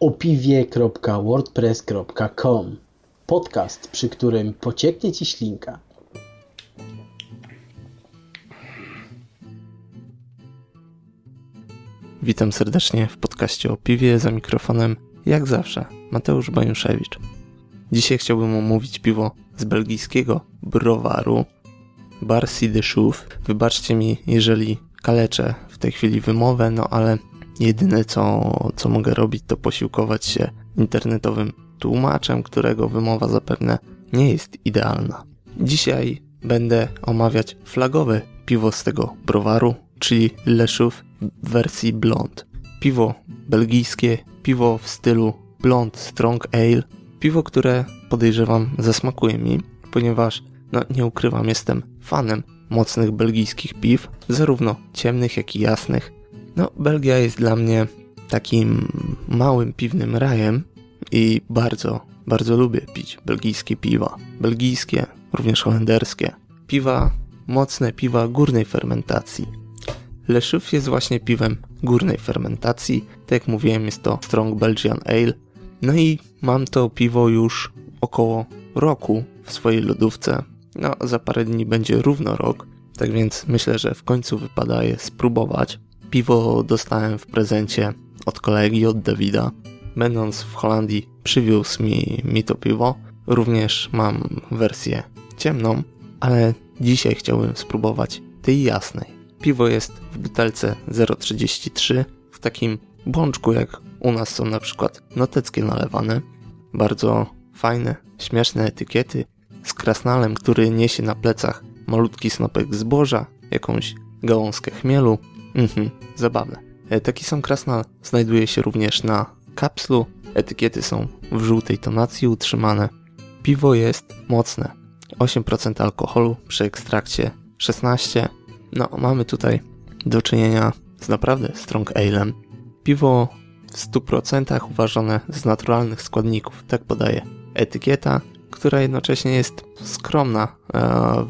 opiwie.wordpress.com Podcast, przy którym pocieknie Ci ślinka. Witam serdecznie w podcaście o piwie za mikrofonem, jak zawsze, Mateusz Bajuszewicz. Dzisiaj chciałbym omówić piwo z belgijskiego browaru Barsi de Chouf. Wybaczcie mi, jeżeli kaleczę w tej chwili wymowę, no ale jedyne co, co mogę robić to posiłkować się internetowym tłumaczem, którego wymowa zapewne nie jest idealna. Dzisiaj będę omawiać flagowe piwo z tego browaru, czyli Leszów w wersji blond. Piwo belgijskie, piwo w stylu blond strong ale, piwo, które podejrzewam zasmakuje mi, ponieważ no nie ukrywam, jestem fanem mocnych belgijskich piw, zarówno ciemnych, jak i jasnych. No, Belgia jest dla mnie takim małym piwnym rajem i bardzo, bardzo lubię pić belgijskie piwa. Belgijskie, również holenderskie. Piwa, mocne piwa górnej fermentacji. Leszów jest właśnie piwem górnej fermentacji. Tak jak mówiłem, jest to Strong Belgian Ale. No i mam to piwo już około roku w swojej lodówce. No, za parę dni będzie równo rok, tak więc myślę, że w końcu wypada je spróbować. Piwo dostałem w prezencie od kolegi, od Dawida. Będąc w Holandii, przywiózł mi, mi to piwo. Również mam wersję ciemną, ale dzisiaj chciałbym spróbować tej jasnej. Piwo jest w butelce 0,33 w takim bączku, jak u nas są na przykład noteckie nalewane. Bardzo fajne, śmieszne etykiety z krasnalem, który niesie na plecach malutki snopek zboża, jakąś gałązkę chmielu. Mhm, zabawne. E, taki sam krasnal znajduje się również na kapslu. Etykiety są w żółtej tonacji utrzymane. Piwo jest mocne. 8% alkoholu przy ekstrakcie 16. No, mamy tutaj do czynienia z naprawdę strong alem. Piwo w 100% uważane z naturalnych składników, tak podaje etykieta, która jednocześnie jest skromna e,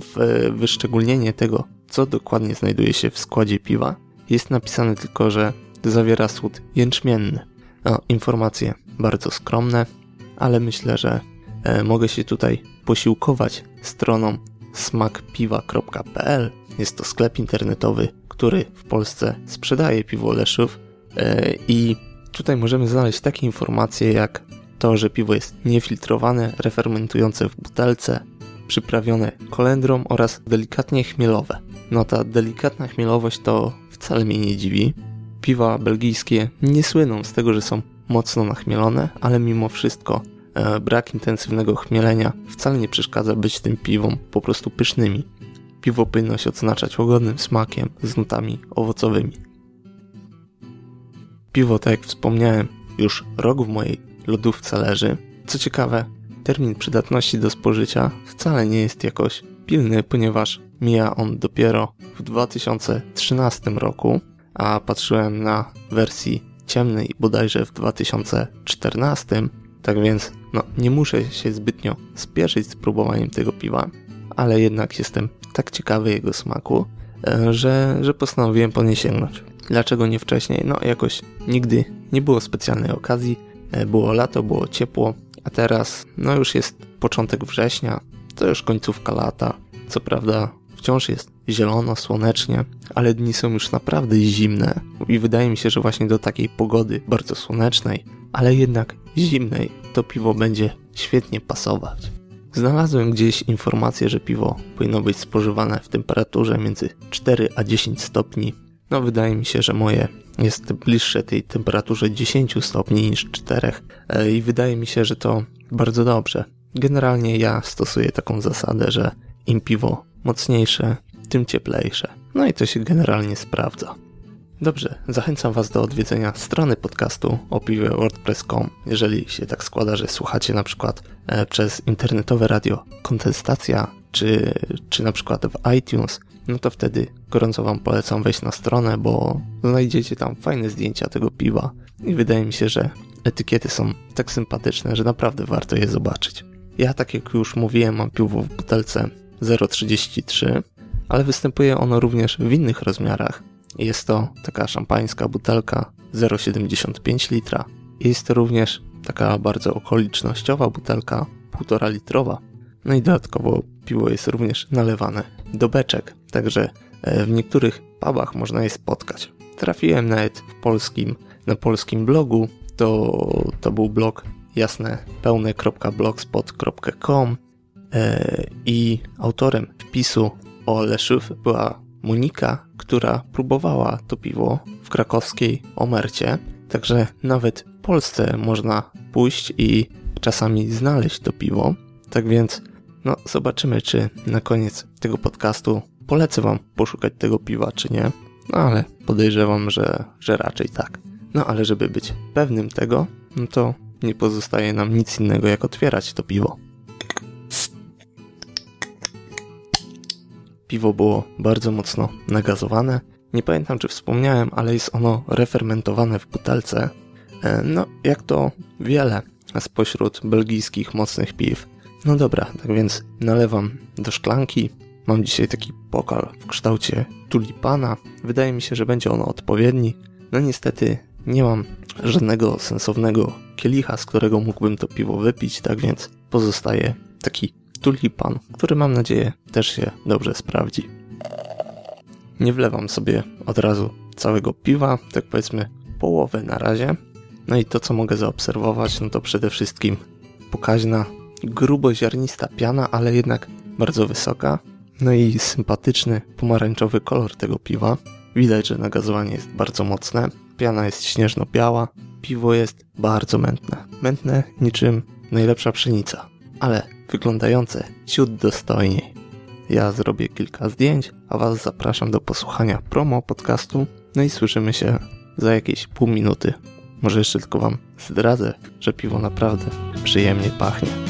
w wyszczególnienie tego, co dokładnie znajduje się w składzie piwa. Jest napisane tylko, że zawiera słód jęczmienny. No, informacje bardzo skromne, ale myślę, że e, mogę się tutaj posiłkować stroną smakpiwa.pl. Jest to sklep internetowy, który w Polsce sprzedaje piwo Leszów e, i tutaj możemy znaleźć takie informacje jak to, że piwo jest niefiltrowane, refermentujące w butelce, przyprawione kolendrą oraz delikatnie chmielowe. No ta delikatna chmielowość to wcale mnie nie dziwi. Piwa belgijskie nie słyną z tego, że są mocno nachmielone, ale mimo wszystko e, brak intensywnego chmielenia wcale nie przeszkadza być tym piwom po prostu pysznymi. Piwo powinno się odznaczać łagodnym smakiem z nutami owocowymi. Piwo, tak jak wspomniałem, już rok w mojej lodówce leży. Co ciekawe, termin przydatności do spożycia wcale nie jest jakoś pilny, ponieważ mija on dopiero w 2013 roku, a patrzyłem na wersji ciemnej bodajże w 2014, tak więc no, nie muszę się zbytnio spieszyć z próbowaniem tego piwa, ale jednak jestem tak ciekawy jego smaku, e, że, że postanowiłem po nie sięgnąć. Dlaczego nie wcześniej? No jakoś nigdy nie było specjalnej okazji, E, było lato, było ciepło, a teraz no już jest początek września, to już końcówka lata. Co prawda wciąż jest zielono, słonecznie, ale dni są już naprawdę zimne i wydaje mi się, że właśnie do takiej pogody bardzo słonecznej, ale jednak zimnej, to piwo będzie świetnie pasować. Znalazłem gdzieś informację, że piwo powinno być spożywane w temperaturze między 4 a 10 stopni. No wydaje mi się, że moje jest bliższe tej temperaturze 10 stopni niż 4 e, i wydaje mi się, że to bardzo dobrze. Generalnie ja stosuję taką zasadę, że im piwo mocniejsze, tym cieplejsze. No i to się generalnie sprawdza. Dobrze, zachęcam Was do odwiedzenia strony podcastu o piwie wordpress.com. Jeżeli się tak składa, że słuchacie na przykład e, przez internetowe radio Kontestacja, czy, czy na przykład w iTunes, no to wtedy gorąco Wam polecam wejść na stronę, bo znajdziecie tam fajne zdjęcia tego piwa i wydaje mi się, że etykiety są tak sympatyczne, że naprawdę warto je zobaczyć. Ja, tak jak już mówiłem, mam piwo w butelce 0,33, ale występuje ono również w innych rozmiarach. Jest to taka szampańska butelka 0,75 litra, Jest to również taka bardzo okolicznościowa butelka, półtora litrowa. No i dodatkowo piwo jest również nalewane do beczek, także e, w niektórych pubach można je spotkać. Trafiłem nawet w polskim, na polskim blogu, to, to był blog jasne pełne.blogspot.com e, i autorem wpisu o Leszów była Monika, która próbowała to piwo w krakowskiej Omercie. Także nawet w Polsce można pójść i czasami znaleźć to piwo. Tak więc, no, zobaczymy, czy na koniec tego podcastu polecę Wam poszukać tego piwa, czy nie. No, ale podejrzewam, że, że raczej tak. No, ale żeby być pewnym tego, no to nie pozostaje nam nic innego, jak otwierać to piwo. Piwo było bardzo mocno nagazowane. Nie pamiętam, czy wspomniałem, ale jest ono refermentowane w butelce. E, no, jak to wiele spośród belgijskich mocnych piw. No dobra, tak więc nalewam do szklanki. Mam dzisiaj taki pokal w kształcie tulipana. Wydaje mi się, że będzie ono odpowiedni. No niestety nie mam żadnego sensownego kielicha, z którego mógłbym to piwo wypić, tak więc pozostaje taki tulipan, który mam nadzieję też się dobrze sprawdzi. Nie wlewam sobie od razu całego piwa, tak powiedzmy połowę na razie. No i to co mogę zaobserwować, no to przede wszystkim pokaźna, gruboziarnista piana, ale jednak bardzo wysoka. No i sympatyczny pomarańczowy kolor tego piwa. Widać, że nagazowanie jest bardzo mocne. Piana jest śnieżno-biała. Piwo jest bardzo mętne. Mętne niczym najlepsza pszenica, ale wyglądające ciut dostojniej. Ja zrobię kilka zdjęć, a Was zapraszam do posłuchania promo podcastu. No i słyszymy się za jakieś pół minuty. Może jeszcze tylko Wam zdradzę, że piwo naprawdę przyjemnie pachnie.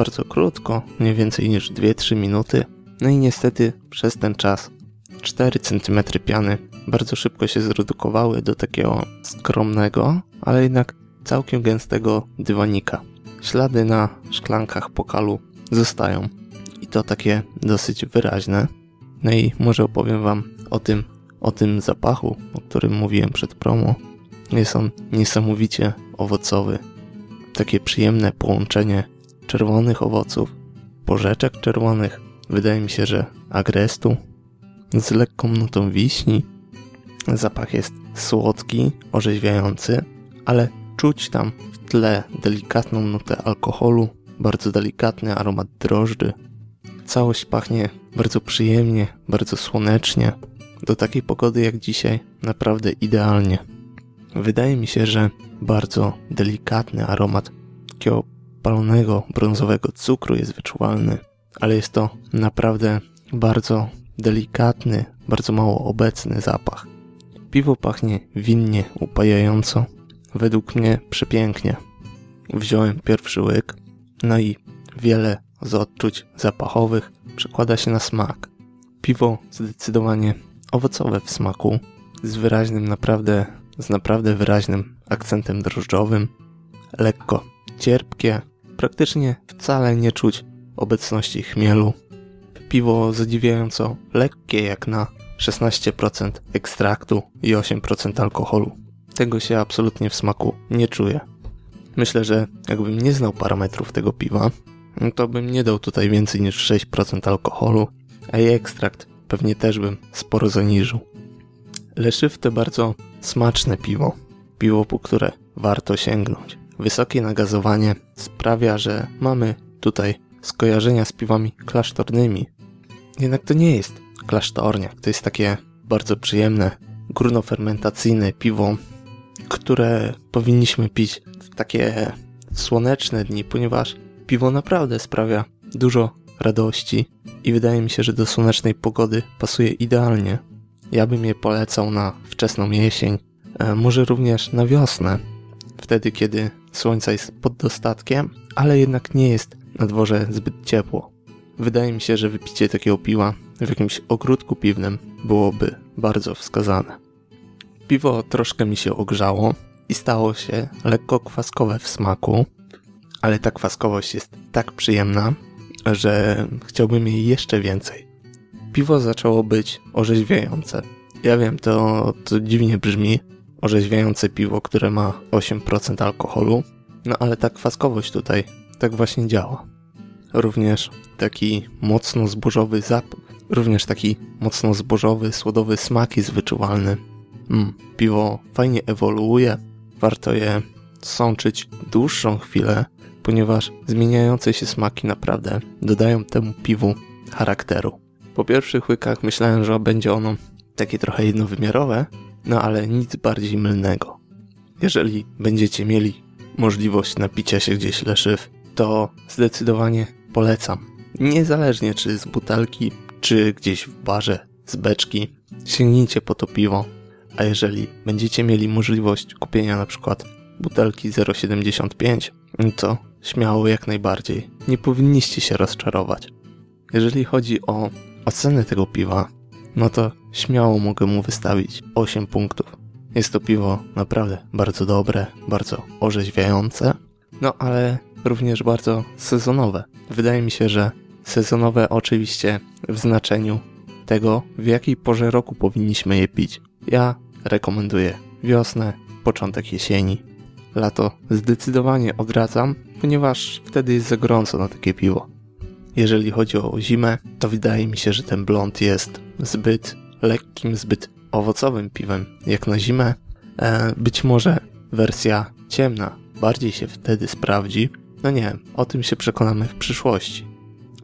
bardzo krótko, nie więcej niż 2-3 minuty. No i niestety przez ten czas 4 cm piany bardzo szybko się zredukowały do takiego skromnego, ale jednak całkiem gęstego dywanika. Ślady na szklankach pokalu zostają i to takie dosyć wyraźne. No i może opowiem Wam o tym, o tym zapachu, o którym mówiłem przed promo. Jest on niesamowicie owocowy. Takie przyjemne połączenie czerwonych owoców, porzeczek czerwonych, wydaje mi się, że agrestu, z lekką nutą wiśni. Zapach jest słodki, orzeźwiający, ale czuć tam w tle delikatną nutę alkoholu, bardzo delikatny aromat drożdży. Całość pachnie bardzo przyjemnie, bardzo słonecznie. Do takiej pogody jak dzisiaj naprawdę idealnie. Wydaje mi się, że bardzo delikatny aromat takiego palonego brązowego cukru jest wyczuwalny, ale jest to naprawdę bardzo delikatny, bardzo mało obecny zapach. Piwo pachnie winnie, upajająco. Według mnie przepięknie. Wziąłem pierwszy łyk, no i wiele z odczuć zapachowych przekłada się na smak. Piwo zdecydowanie owocowe w smaku, z wyraźnym naprawdę, z naprawdę wyraźnym akcentem drożdżowym, lekko cierpkie, praktycznie wcale nie czuć obecności chmielu. Piwo zadziwiająco lekkie jak na 16% ekstraktu i 8% alkoholu. Tego się absolutnie w smaku nie czuję. Myślę, że jakbym nie znał parametrów tego piwa, to bym nie dał tutaj więcej niż 6% alkoholu, a jej ekstrakt pewnie też bym sporo zaniżył. Leszyw to bardzo smaczne piwo. Piwo, po które warto sięgnąć. Wysokie nagazowanie sprawia, że mamy tutaj skojarzenia z piwami klasztornymi. Jednak to nie jest klasztorniak, to jest takie bardzo przyjemne, górnofermentacyjne piwo, które powinniśmy pić w takie słoneczne dni, ponieważ piwo naprawdę sprawia dużo radości i wydaje mi się, że do słonecznej pogody pasuje idealnie. Ja bym je polecał na wczesną jesień, może również na wiosnę, wtedy, kiedy słońca jest pod dostatkiem, ale jednak nie jest na dworze zbyt ciepło. Wydaje mi się, że wypicie takiego piwa w jakimś ogródku piwnym byłoby bardzo wskazane. Piwo troszkę mi się ogrzało i stało się lekko kwaskowe w smaku, ale ta kwaskowość jest tak przyjemna, że chciałbym jej jeszcze więcej. Piwo zaczęło być orzeźwiające. Ja wiem, to, to dziwnie brzmi, orzeźwiające piwo, które ma 8% alkoholu, no ale ta kwaskowość tutaj tak właśnie działa. Również taki mocno zbożowy zapach, również taki mocno zbożowy, słodowy smak jest wyczuwalny. Mm, piwo fajnie ewoluuje, warto je sączyć dłuższą chwilę, ponieważ zmieniające się smaki naprawdę dodają temu piwu charakteru. Po pierwszych łykach myślałem, że będzie ono takie trochę jednowymiarowe, no ale nic bardziej mylnego. Jeżeli będziecie mieli możliwość napicia się gdzieś leszyw, to zdecydowanie polecam. Niezależnie czy z butelki, czy gdzieś w barze, z beczki, sięgnijcie po to piwo. A jeżeli będziecie mieli możliwość kupienia na przykład butelki 0,75, to śmiało jak najbardziej. Nie powinniście się rozczarować. Jeżeli chodzi o ocenę tego piwa, no to śmiało mogę mu wystawić 8 punktów. Jest to piwo naprawdę bardzo dobre, bardzo orzeźwiające, no ale również bardzo sezonowe. Wydaje mi się, że sezonowe oczywiście w znaczeniu tego, w jakiej porze roku powinniśmy je pić. Ja rekomenduję wiosnę, początek jesieni. Lato zdecydowanie odradzam, ponieważ wtedy jest za gorąco na takie piwo. Jeżeli chodzi o zimę, to wydaje mi się, że ten blond jest zbyt lekkim, zbyt owocowym piwem jak na zimę. E, być może wersja ciemna bardziej się wtedy sprawdzi. No nie, o tym się przekonamy w przyszłości.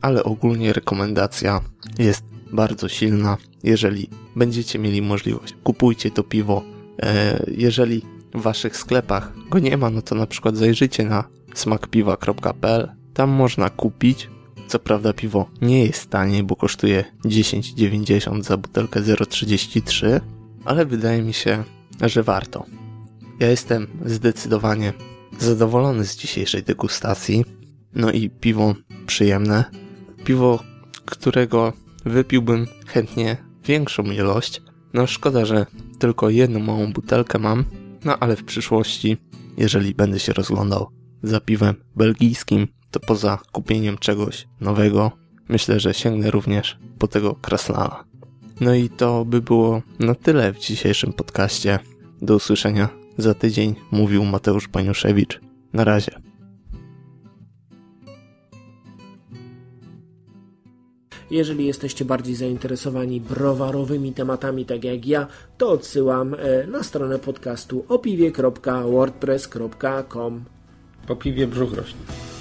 Ale ogólnie rekomendacja jest bardzo silna. Jeżeli będziecie mieli możliwość, kupujcie to piwo. E, jeżeli w waszych sklepach go nie ma, no to na przykład zajrzyjcie na smakpiwa.pl. Tam można kupić co prawda piwo nie jest tanie, bo kosztuje 10,90 za butelkę 0,33, ale wydaje mi się, że warto. Ja jestem zdecydowanie zadowolony z dzisiejszej degustacji. No i piwo przyjemne. Piwo, którego wypiłbym chętnie większą ilość. No szkoda, że tylko jedną małą butelkę mam, no ale w przyszłości, jeżeli będę się rozglądał za piwem belgijskim, to poza kupieniem czegoś nowego, myślę, że sięgnę również po tego krasnala. No i to by było na tyle w dzisiejszym podcaście. Do usłyszenia za tydzień, mówił Mateusz Paniuszewicz. Na razie. Jeżeli jesteście bardziej zainteresowani browarowymi tematami, tak jak ja, to odsyłam e, na stronę podcastu opiwie.wordpress.com. Po piwie brzuch rośnie.